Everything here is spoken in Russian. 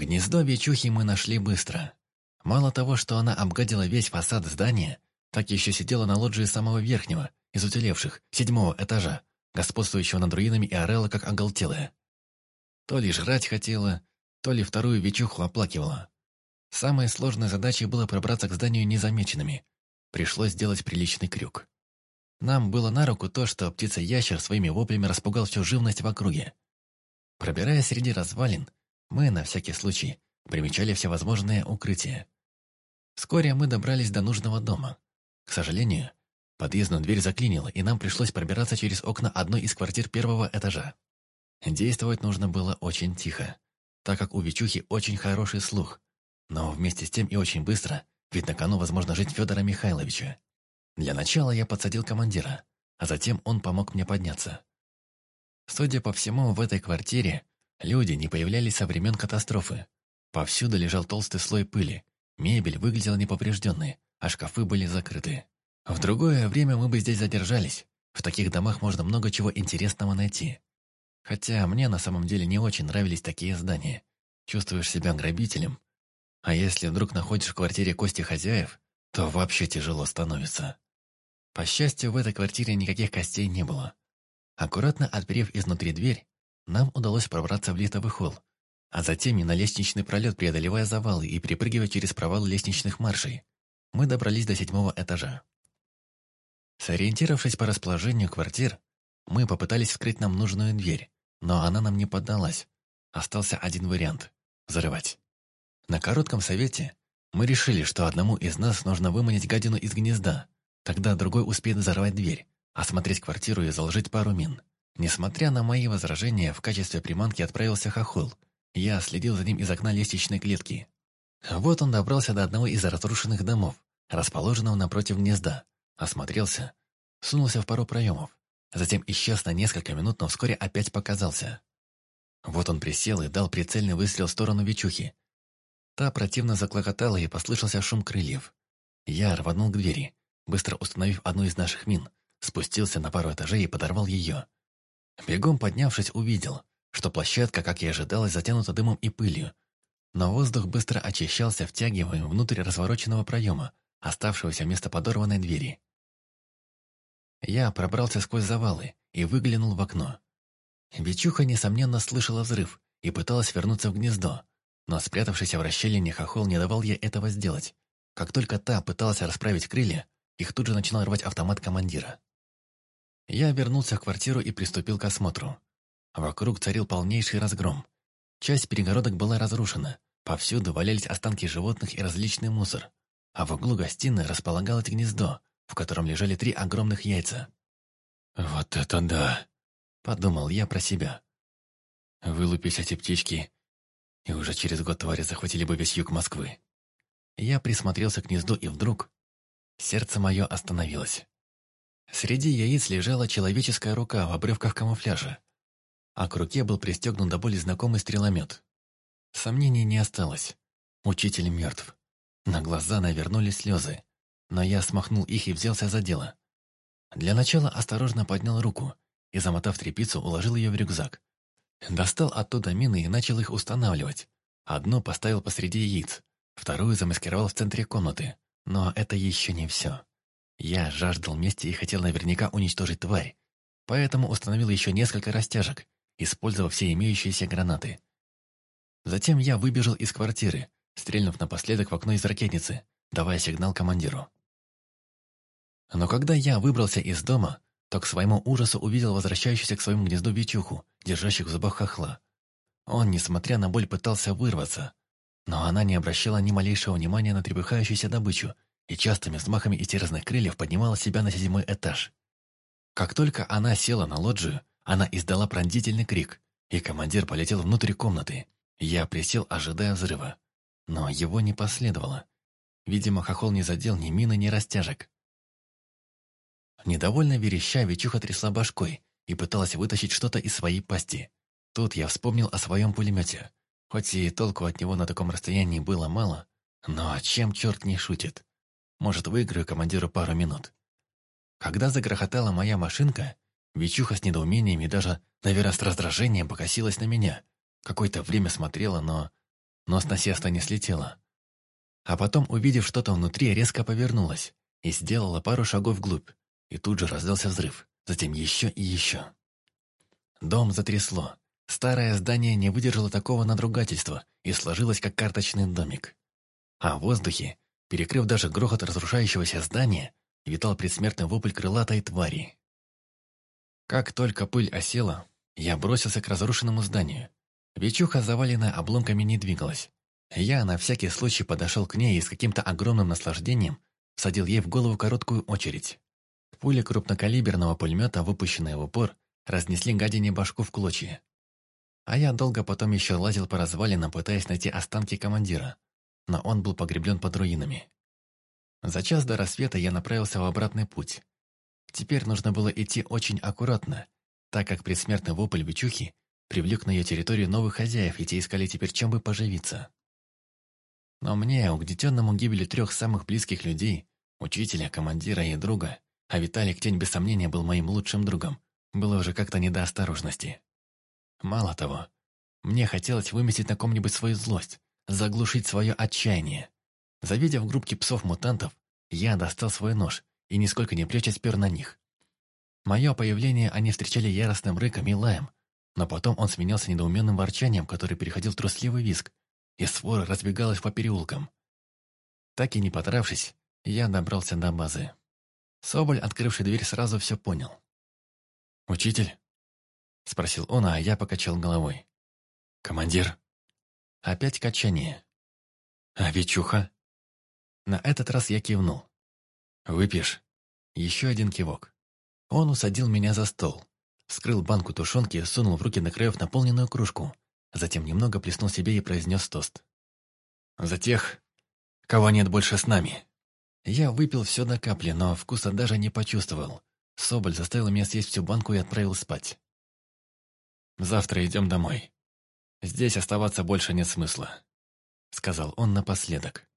Гнездо Вечухи мы нашли быстро. Мало того, что она обгадила весь фасад здания, так еще сидела на лоджии самого верхнего, из уцелевших, седьмого этажа, господствующего над руинами и орела как оголтелая. То ли жрать хотела, то ли вторую Вечуху оплакивала. Самой сложной задачей было пробраться к зданию незамеченными. Пришлось сделать приличный крюк. Нам было на руку то, что птица-ящер своими воплями распугал всю живность в округе. Пробираясь среди развалин, мы, на всякий случай, примечали всевозможные укрытия. Вскоре мы добрались до нужного дома. К сожалению, подъездную дверь заклинила, и нам пришлось пробираться через окна одной из квартир первого этажа. Действовать нужно было очень тихо, так как у Вичухи очень хороший слух, но вместе с тем и очень быстро, ведь на кону возможно жить Федора Михайловича. Для начала я подсадил командира, а затем он помог мне подняться. Судя по всему, в этой квартире люди не появлялись со времен катастрофы. Повсюду лежал толстый слой пыли, мебель выглядела неповрежденной, а шкафы были закрыты. В другое время мы бы здесь задержались. В таких домах можно много чего интересного найти. Хотя мне на самом деле не очень нравились такие здания. Чувствуешь себя грабителем. А если вдруг находишь в квартире кости хозяев, то вообще тяжело становится. По счастью, в этой квартире никаких костей не было. Аккуратно отперев изнутри дверь, нам удалось пробраться в лифтовый холл, а затем и на лестничный пролет, преодолевая завалы и перепрыгивая через провалы лестничных маршей. Мы добрались до седьмого этажа. Сориентировавшись по расположению квартир, мы попытались вскрыть нам нужную дверь, но она нам не поддалась. Остался один вариант – взрывать. На коротком совете мы решили, что одному из нас нужно выманить гадину из гнезда, тогда другой успеет взорвать дверь, осмотреть квартиру и заложить пару мин. Несмотря на мои возражения, в качестве приманки отправился хохол. Я следил за ним из окна лестничной клетки. Вот он добрался до одного из разрушенных домов, расположенного напротив гнезда, осмотрелся, сунулся в пару проемов, затем исчез на несколько минут, но вскоре опять показался. Вот он присел и дал прицельный выстрел в сторону Вичухи, Та противно заклокотала и послышался шум крыльев. Я рванул к двери, быстро установив одну из наших мин, спустился на пару этажей и подорвал ее. Бегом поднявшись, увидел, что площадка, как и ожидалось, затянута дымом и пылью. Но воздух быстро очищался, втягиваем внутрь развороченного проема, оставшегося вместо подорванной двери. Я пробрался сквозь завалы и выглянул в окно. Бичуха, несомненно, слышала взрыв и пыталась вернуться в гнездо, но спрятавшийся в расщелине хохол не давал ей этого сделать. Как только та пыталась расправить крылья, их тут же начинал рвать автомат командира. Я вернулся в квартиру и приступил к осмотру. Вокруг царил полнейший разгром. Часть перегородок была разрушена, повсюду валялись останки животных и различный мусор, а в углу гостиной располагалось гнездо, в котором лежали три огромных яйца. «Вот это да!» — подумал я про себя. Вылупись эти птички, и уже через год твари захватили бы весь юг Москвы. Я присмотрелся к гнезду, и вдруг сердце мое остановилось. Среди яиц лежала человеческая рука в обрывках камуфляжа, а к руке был пристегнут до боли знакомый стреломет. Сомнений не осталось. Учитель мертв. На глаза навернулись слезы, но я смахнул их и взялся за дело. Для начала осторожно поднял руку и, замотав тряпицу, уложил ее в рюкзак, Достал оттуда мины и начал их устанавливать. Одну поставил посреди яиц, вторую замаскировал в центре комнаты. Но это еще не все. Я жаждал мести и хотел наверняка уничтожить тварь, поэтому установил еще несколько растяжек, использовав все имеющиеся гранаты. Затем я выбежал из квартиры, стрельнув напоследок в окно из ракетницы, давая сигнал командиру. Но когда я выбрался из дома, то к своему ужасу увидел возвращающуюся к своему гнезду бичуху, держащих в зубах хохла. Он, несмотря на боль, пытался вырваться, но она не обращала ни малейшего внимания на трепыхающуюся добычу и частыми взмахами истерзанных крыльев поднимала себя на седьмой этаж. Как только она села на лоджию, она издала пронзительный крик, и командир полетел внутрь комнаты. Я присел, ожидая взрыва. Но его не последовало. Видимо, хохол не задел ни мины, ни растяжек. Недовольно вереща, Вичуха трясла башкой и пыталась вытащить что-то из своей пасти. Тут я вспомнил о своем пулемете. Хоть и толку от него на таком расстоянии было мало, но чем черт не шутит? Может, выиграю командиру пару минут. Когда загрохотала моя машинка, Вичуха с недоумением и даже, наверное, с раздражением покосилась на меня. Какое-то время смотрела, но... но с насеста не слетела. А потом, увидев что-то внутри, резко повернулась и сделала пару шагов вглубь, и тут же раздался взрыв, затем еще и еще. Дом затрясло. Старое здание не выдержало такого надругательства и сложилось как карточный домик. А в воздухе, перекрыв даже грохот разрушающегося здания, витал предсмертный вопль крылатой твари. Как только пыль осела, я бросился к разрушенному зданию. Вечуха, заваленная обломками, не двигалась. Я на всякий случай подошел к ней и с каким-то огромным наслаждением садил ей в голову короткую очередь. Пули крупнокалиберного пулемета, выпущенные в упор, разнесли гадине башку в клочья. А я долго потом еще лазил по развалинам, пытаясь найти останки командира, но он был погреблен под руинами. За час до рассвета я направился в обратный путь. Теперь нужно было идти очень аккуратно, так как предсмертный вопль Бичухи привлек на ее территорию новых хозяев, и те искали теперь чем бы поживиться. Но мне, угнетенному гибели трех самых близких людей, учителя, командира и друга, а Виталик Тень без сомнения был моим лучшим другом, было уже как-то не до осторожности. Мало того, мне хотелось выместить на ком-нибудь свою злость, заглушить свое отчаяние. Завидев группки псов-мутантов, я достал свой нож и, нисколько не прячась, пер на них. Мое появление они встречали яростным рыком и лаем, но потом он сменялся недоуменным ворчанием, который переходил в трусливый визг, и свора разбегалась по переулкам. Так и не потравшись, я добрался до базы. Соболь, открывший дверь, сразу все понял. «Учитель?» — спросил он, а я покачал головой. «Командир?» Опять качание. «А Вичуха?» На этот раз я кивнул. «Выпьешь?» Еще один кивок. Он усадил меня за стол, вскрыл банку тушенки сунул в руки накрыв наполненную кружку. Затем немного плеснул себе и произнес тост. «За тех, кого нет больше с нами». Я выпил все до капли, но вкуса даже не почувствовал. Соболь заставил меня съесть всю банку и отправил спать. «Завтра идем домой. Здесь оставаться больше нет смысла», — сказал он напоследок.